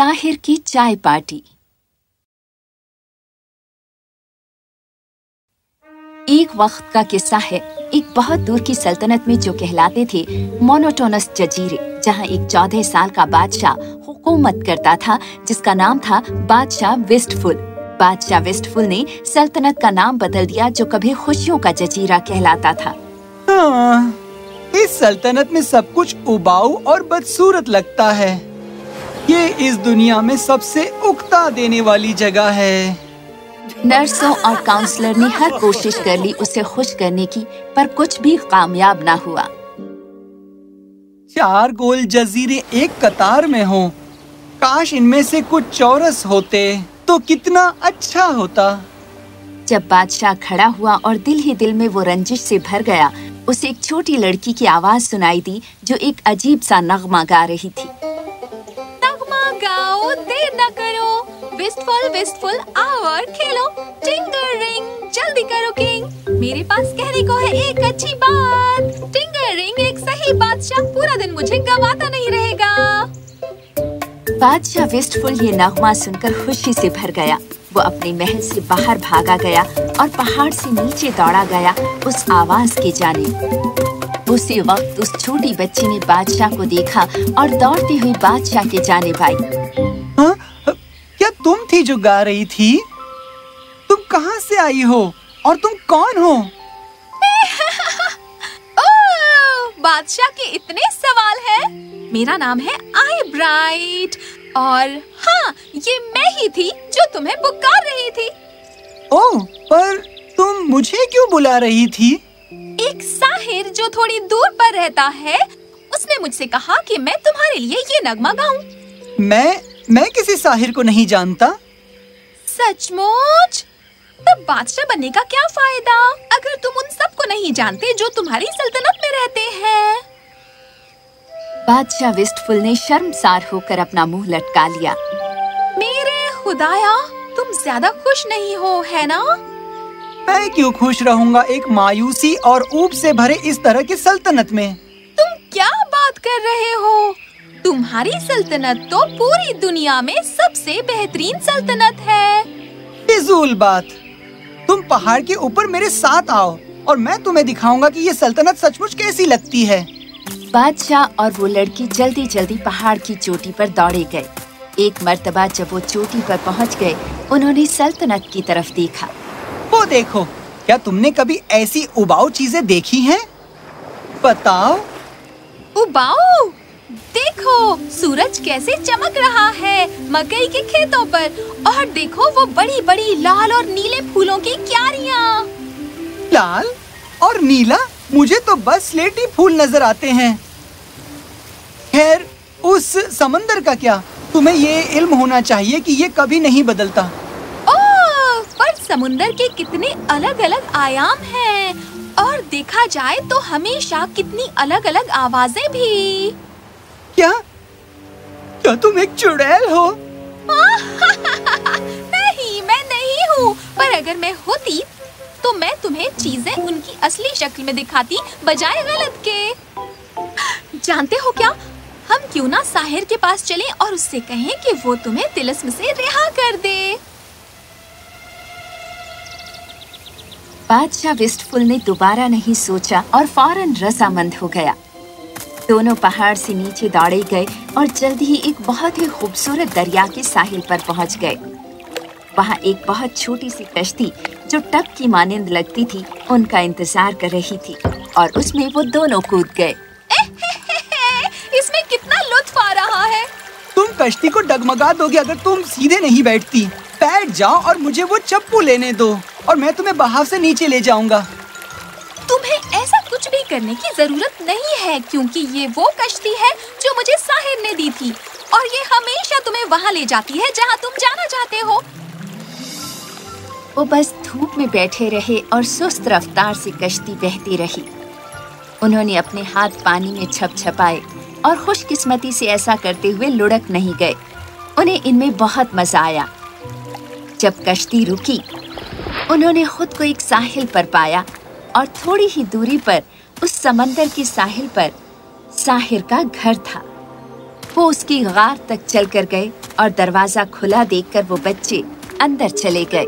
साहिर की चाय पार्टी। एक वक्त का किस्सा है एक बहुत दूर की सल्तनत में जो कहलाते थे मोनोटोनस जजीरे जहाँ एक चौदह साल का बादशाह हुकूमत करता था जिसका नाम था बादशाह वेस्टफुल। बादशाह वेस्टफुल ने सल्तनत का नाम बदल दिया जो कभी खुशियों का जजीरा कहलाता था। हाँ, इस सल्तनत में सब कुछ उबाऊ और बदसूरत लगता है। ये इस दुनिया में सबसे उकता देने वाली जगह है। नर्सों और काउंसलर ने हर कोशिश कर ली उसे खुश करने की पर कुछ भी कामयाब ना हुआ। चार गोल जजीरे एक कतार में हो। काश इनमें से कुछ चौरस होते तो कितना अच्छा होता। जब बादशाह खड़ा हुआ और दिल ही दिल में वो रंजिश से भर गया उसे एक छोटी लड़की की आवाज़ सुनाई दी जो एक अजीब सा नगमा गा रही थी। देर न करो। विस्टफुल विस्टफुल आओ और खेलो टिंगर रिंग जल्दी करो किंग मेरे पास कहने को है एक अच्छी बात। टिंगर रिंग एक सही बादशाह। पूरा दिन मुझे गवाता नहीं रहेगा। बादशाह वेस्टफुल ये नगमा सुनकर खुशी से भर गया। वो अपने महल से बाहर भागा गया और पहाड़ से नीचे दौड़ा गया उस आवाज़ के जाने। उसी वक्त उस छोटी बच्ची ने बादशाह को देखा और दौड़ती हुई बादशाह के जाने पाई। थी जो गा रही थी? तुम कहाँ से आई हो? और तुम कौन हो? बादशाह के इतने सवाल हैं। मेरा नाम है आई ब्राइट और हाँ ये मैं ही थी जो तुम्हें पुकार रही थी। ओह पर तुम मुझे क्यों बुला रही थी? एक साहिर जो थोड़ी दूर पर रहता है उसने मुझसे कहा कि मैं तुम्हारे लिए ये नगमा गाऊं। मैं मैं किसी साहिर को नहीं जानता। सचमुच? तब बादशाह बनने का क्या फ़ायदा? अगर तुम उन सबको नहीं जानते जो तुम्हारी सल्तनत में रहते हैं। बादशाह वेस्टफुल ने शर्मसार होकर अपना मुँह लटका लिया। मेरे खुदाया तुम ज़्यादा खुश नहीं हो है ना? मैं क्यों खुश रहूँगा एक मायूसी और ऊब से भरे इस तरह की सल्तनत में? तुम क्या बात कर रहे हो? तुम्हारी सल्तनत तो पूरी दुनिया में सबसे बेहतरीन सल्तनत है। फिजूल बात। तुम पहाड़ के ऊपर मेरे साथ आओ और मैं तुम्हें दिखाऊँगा कि ये सल्तनत सचमुच कैसी लगती है। बादशाह और वो लड़की जल्दी जल्दी पहाड़ की चोटी पर दौड़े गए। एक मर्तबा जब वो चोटी पर पहुँच गए उन्होंने सल्तनत की तरफ़ देखा। वो देखो क्या तुमने कभी ऐसी उबाऊ चीज़ें देखी हैं? बताओ। उबाऊ? देखो सूरज कैसे चमक रहा है मकई के खेतों पर। और देखो वो बड़ी बड़ी लाल और नीले फूलों की क्यारियाँ। लाल और नीला? मुझे तो बस स्लेटी फूल नज़र आते हैं। खैर उस समंदर का क्या? तुम्हें ये इल्म होना चाहिए कि ये कभी नहीं बदलता। ओह, पर समुंदर के कितने अलग अलग आयाम हैं। और देखा जाए तो हमेशा कितनी अलग अलग आवाज़ें भी। क्या? क्या तुम एक चुड़ैल हो? नहीं मैं नहीं हूँ। पर अगर मैं होती तो मैं तुम्हें चीज़ें उनकी असली शक्ल में दिखाती बजाय गलत के। जानते हो क्या? हम क्यों ना साहिर के पास चलें और उससे कहें कि वो तुम्हें तिलस्म से रिहा कर दे। बादशाह वेस्टफुल ने दोबारा नहीं सोचा और फ़ौरन रजामंद हो गया। दोनों पहाड़ से नीचे दौड़े गए और जल्द ही एक बहुत ही खूबसूरत दरिया के साहिल पर पहुँच गए। वहाँ एक बहुत छोटी सी कश्ती जो टब की मानिंद लगती थी उनका इंतज़ार कर रही थी और उसमें वो दोनों कूद गए। इसमें कितना लुत्फ आ रहा है? तुम कश्ती को डगमगा दोगे अगर तुम सीधे नहीं बैठती। बैठ जाओ और मुझे वो चप्पू लेने दो और मैं तुम्हें बहाव से नीचे ले जाऊँगा। करने की ज़रूरत नहीं है, क्योंकि ये वो कश्ती है जो मुझे साहिर ने दी थी। और ये हमेशा तुम्हें वहाँ ले जाती है, जहाँ तुम जाना चाहते हो। वो बस धूप में बैठे रहे और सुस्त रफ्तार से कश्ती बहती रही। उन्होंने अपने हाथ पानी में छप छपाए और खुशकिस्मती से ऐसा करते हुए लुढ़क नहीं गए। उन्हें इनमें बहुत मज़ा आया। जब कश्ती रुकी, उन्होंने खुद को एक साहिल पर पाया और थोड़ी ही दूरी पर उस समंदर के साहिल पर साहिर का घर था। वो उसकी गार तक चलकर गए और दरवाज़ा खुला देखकर वो बच्चे अंदर चले गए।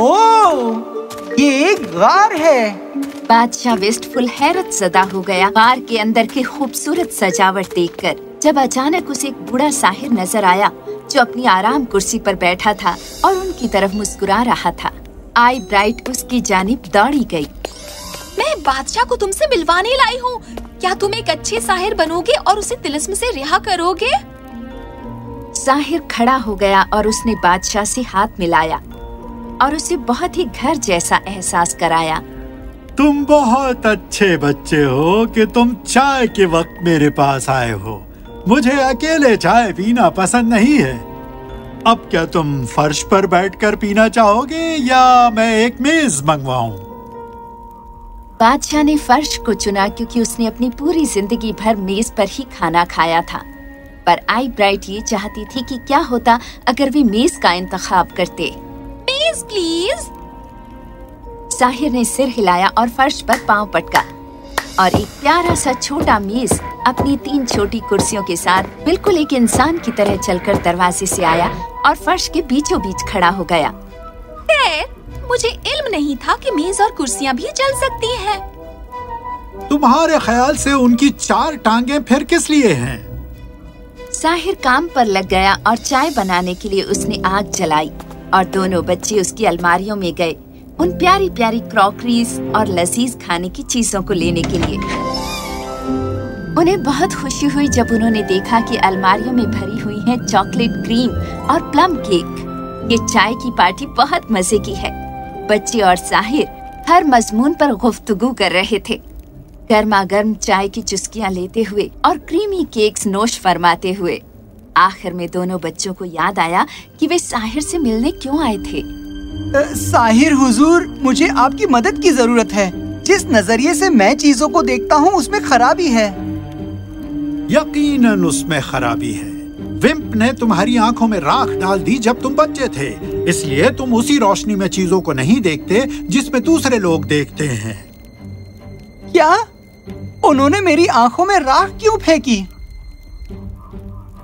ओ ये एक गार है। बादशाह वेस्टफुल हैरत सदा हो गया। गार के अंदर की खूबसूरत सजावट देखकर जब अचानक उसे एक बूढ़ा साहिर नज़र आया जो अपनी आराम कुर्सी पर बैठा था और उनकी तरफ़ मुस्कुरा रहा था। आई ब्राइट उसकी जानिब दौड़ी गई। मैं बादशाह को तुमसे मिलवाने लाई हूँ। क्या तुम एक अच्छे साहिर बनोगे और उसे तिलस्म से रिहा करोगे? साहिर खड़ा हो गया और उसने बादशाह से हाथ मिलाया और उसे बहुत ही घर जैसा एहसास कराया। तुम बहुत अच्छे बच्चे हो कि तुम चाय के वक्त मेरे पास आए हो। मुझे अकेले चाय पीना पसंद नहीं है। अब क्या तुम फर्श पर बैठकर पीना चाहोगे या मैं एक मेज मंगवाऊं? बादशाह ने फर्श को चुना क्योंकि उसने अपनी पूरी ज़िंदगी भर मेज पर ही खाना खाया था। पर आई ब्राइट ये चाहती थी कि क्या होता अगर वे मेज का इंतखाब करते। प्लीज़ प्लीज़ साहिर ने सिर हिलाया और फर्श पर पाँव पटका। और एक प्यारा सा छोटा मेज अपनी तीन छोटी कुर्सियों के साथ बिल्कुल एक इंसान की तरह चलकर दरवाजे से आया और फर्श के बीचों बीच खड़ा हो गया। मुझे इल्म नहीं था कि मेज और कुर्सियाँ भी चल सकती हैं। तुम्हारे ख्याल से उनकी चार टांगे फिर किस लिए हैं? साहिर काम पर लग गया और चाय बनाने के लिए उसने आग जलाई और दोनों बच्चे उसकी अलमारियों में गए उन प्यारी प्यारी क्रॉकरीज और लजीज खाने की चीज़ों को लेने के लिए उन्हें बहुत खुशी हुई जब उन्होंने देखा कि अलमारियों में भरी हुई है चॉकलेट क्रीम और प्लम केक ये चाय की पार्टी बहुत मज़े की है बच्चे और साहिर हर मजमून पर गुफ्तगू कर रहे थे। गर्मा गर्म चाय की चुस्कियाँ लेते हुए और क्रीमी केक्स नोश फरमाते हुए। आखिर में दोनों बच्चों को याद आया कि वे साहिर से मिलने क्यों आए थे। साहिर हुजूर मुझे आपकी मदद की ज़रूरत है। जिस नज़रिए से मैं चीज़ों को देखता हूँ उसमें खराबी है। यकीनन उसमें खराबी है। विम्प ने तुम्हारी आँखों में राख डाल दी जब तुम बच्चे थे। इसलिए तुम उसी रोशनी में चीज़ों को नहीं देखते जिसमें दूसरे लोग देखते हैं। क्या? उन्होंने मेरी आँखों में राख क्यों फेंकी?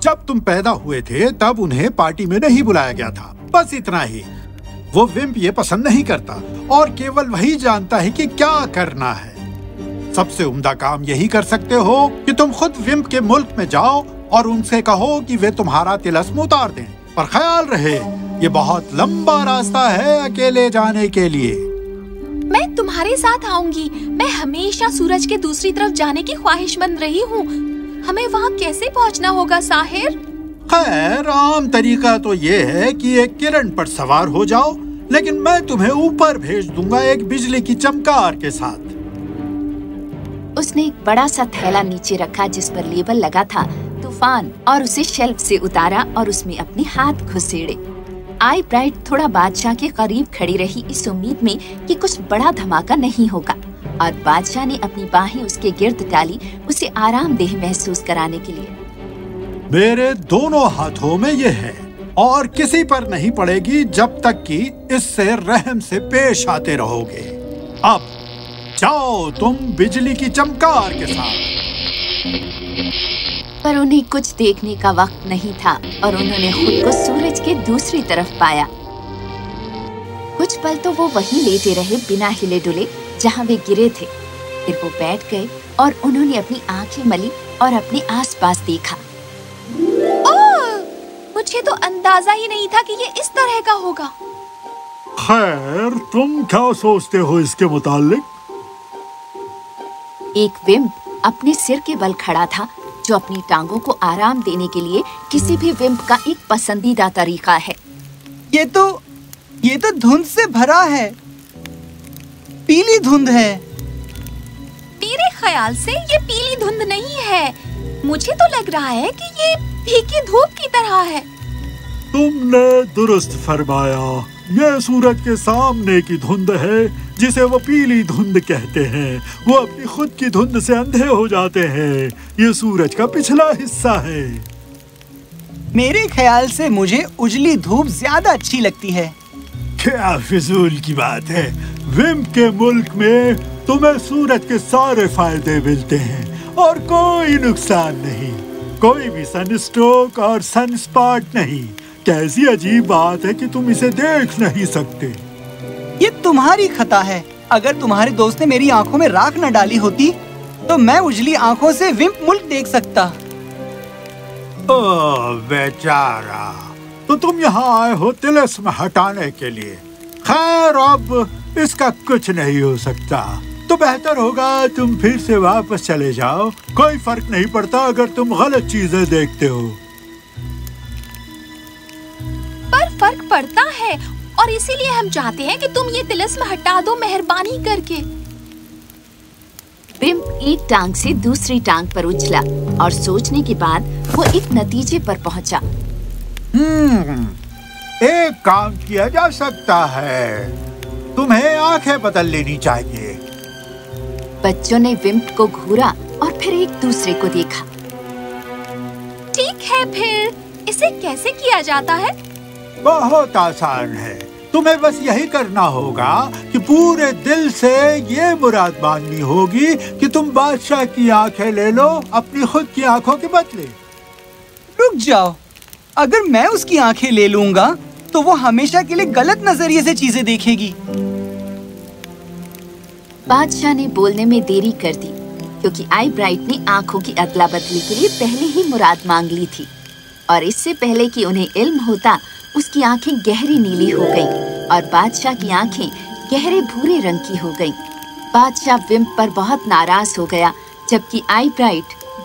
जब तुम पैदा हुए थे तब उन्हें पार्टी में नहीं बुलाया गया था। बस इतना ही। वो विम्प ये पसंद नहीं करता और केवल वही जानता है कि क्या करना है। सबसे उम्दा काम यही कर सकते हो कि तुम खुद विम्प के मुल्क में जाओ और उनसे कहो कि वे तुम्हारा तिलस्म उतार दें। पर ख्याल रहे ये बहुत लंबा रास्ता है अकेले जाने के लिए। मैं तुम्हारे साथ आऊँगी। मैं हमेशा सूरज के दूसरी तरफ़ जाने की ख्वाहिशमंद रही हूँ। हमें वहाँ कैसे पहुँचना होगा साहिर? खैर आम तरीका तो ये है कि एक किरण पर सवार हो जाओ लेकिन मैं तुम्हें ऊपर भेज दूँगा एक बिजली की चमकार के साथ। उसने एक बड़ा सा थैला नीचे रखा जिस पर लेबल लगा था। तूफ़ान और उसे शेल्फ से उतारा और उसमें अपने हाथ घुसेड़े। आई ब्राइट थोड़ा बादशाह के करीब खड़ी रही इस उम्मीद में कि कुछ बड़ा धमाका नहीं होगा और बादशाह ने अपनी बाहें उसके गिर्द डाली उसे आरामदेह महसूस कराने के लिए। मेरे दोनों हाथों में ये है और किसी पर नहीं पड़ेगी जब तक कि इससे रहम से पेश आते रहोगे। अब जाओ तुम बिजली की चमकार के साथ। पर उन्हें कुछ देखने का वक्त नहीं था और उन्होंने खुद को सूरज के दूसरी तरफ़ पाया। कुछ पल तो वो वहीं लेटे रहे बिना हिले डुले जहाँ वे गिरे थे। फिर वो बैठ गए और उन्होंने अपनी आँखें मली और अपने आसपास देखा। मुझे तो अंदाज़ा ही नहीं था कि ये इस तरह का होगा। खैर तुम क्या सोचते हो इसके मुतालिक? एक विम्प अपने सिर के बल खड़ा था जो अपनी टांगों को आराम देने के लिए किसी भी विम्प का एक पसंदीदा तरीका है। ये तो ये तो धुंध से भरा है। पीली धुंध है। मेरे ख्याल से ये पीली धुंध नहीं है? मुझे तो लग रहा है कि ये फीकी धूप की तरह है। तुमने दुरुस्त फरमाया ये सूरज के सामने की धुंध है। जिसे वो पीली धुंध कहते हैं वो अपनी खुद की धुंध से अंधे हो जाते हैं। ये सूरज का पिछला हिस्सा है। मेरे ख्याल से मुझे उजली धूप ज़्यादा अच्छी लगती है। क्या फिजूल की बात है? विम के मुल्क में तुम्हें सूरज के सारे फ़ायदे मिलते हैं और कोई नुकसान नहीं। कोई भी सनस्ट्रोक और सनस्पॉट नहीं। कैसी अजीब बात है कि तुम इसे देख नहीं सकते। ये तुम्हारी खता है। अगर तुम्हारे दोस्त ने मेरी आँखों में राख न डाली होती तो मैं उजली आँखों से विम्प मुल्क देख सकता। ओह बेचारा तो तुम यहाँ आए हो तिलस्म हटाने के लिए। खैर अब इसका कुछ नहीं हो सकता। तो बेहतर होगा तुम फिर से वापस चले जाओ। कोई फ़र्क नहीं पड़ता अगर तुम गलत चीज़ें देखते हो। पर फ़र्क पड़ता है। और इसीलिए हम चाहते हैं कि तुम ये तिलस्म हटा दो मेहरबानी करके। बिम्प एक टांग से दूसरी टांग पर उछला और सोचने के बाद वो एक नतीजे पर पहुँचा। हम्म, एक काम किया जा सकता है। तुम्हें आँखें बदल लेनी चाहिए। बच्चों ने विम्प को घूरा और फिर एक दूसरे को देखा। ठीक है फिर इसे कैसे किया जाता है? बहुत आसान है। तुम्हें बस यही करना होगा कि पूरे दिल से ये मुराद माननी होगी कि तुम बादशाह की आँखें ले लो अपनी खुद की आँखों के बदले। रुक जाओ। अगर मैं उसकी आँखें ले लूँगा तो वो हमेशा के लिए गलत नज़रिए से चीज़ें देखेगी। बादशाह ने बोलने में देरी कर दी क्योंकि आई ब्राइट ने आँखों की अदला बदली के लिए पहले ही मुराद मांग ली थी। और इससे पहले कि उन्हें इल्म होता उसकी आँखें गहरी नीली हो गईं और बादशाह की आँखें गहरे भूरे रंग की हो गईं। बादशाह विम्प पर बहुत नाराज़ हो गया जबकि आई ब्राइट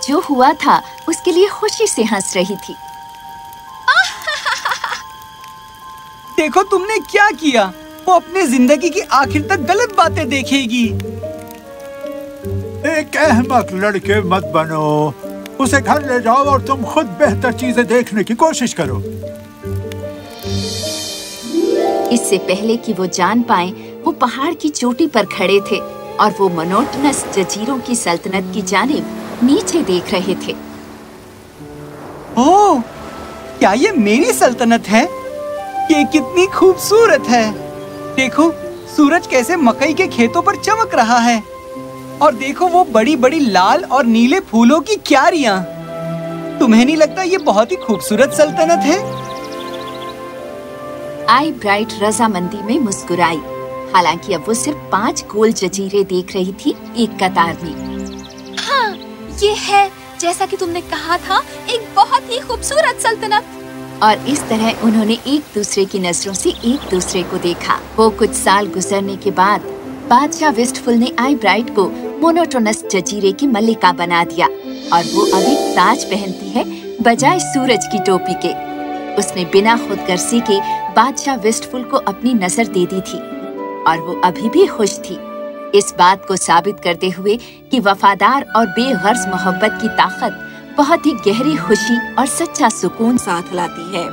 जो हुआ था उसके लिए खुशी से हंस रही थी। देखो तुमने क्या किया? वो अपने ज़िंदगी की आखिर तक गलत बातें देखेगी। एक अहमक लड़के मत बनो। उसे घर ले जाओ और तुम खुद बेहतर चीज़ें देखने की कोशिश करो। इससे पहले कि वो जान पाए वो पहाड़ की चोटी पर खड़े थे और वो मनोटनस जजीरों की सल्तनत की जानिब नीचे देख रहे थे। ओह क्या ये मेरी सल्तनत है? ये कितनी खूबसूरत है। देखो सूरज कैसे मकई के खेतों पर चमक रहा है। और देखो वो बड़ी बड़ी लाल और नीले फूलों की क्यारियाँ। तुम्हें नहीं लगता ये बहुत ही खूबसूरत सल्तनत है? आई ब्राइट रजामंदी में मुस्कुराई। हालाँकि अब वो सिर्फ़ पाँच गोल जजीरे देख रही थी एक कतार में। हाँ ये है जैसा कि तुमने कहा था एक बहुत ही खूबसूरत सल्तनत। और इस तरह उन्होंने एक दूसरे की नज़रों से एक दूसरे को देखा। वो कुछ साल गुजरने के बाद बादशाह वेस्टफुल ने आई ब्राइट को मोनोटोनस जजीरे की मल्लिका बना दिया और वो अभी ताज पहनती है बजाय सूरज की टोपी के। उसने बिना खुद गर्जी के बादशाह वेस्टफुल को अपनी नज़र दे दी थी और वो अभी भी खुश थी। इस बात को साबित करते हुए कि वफादार और बेगर्ज मोहब्बत की ताकत बहुत ही गहरी खुशी और सच्चा सुकून साथ लाती है।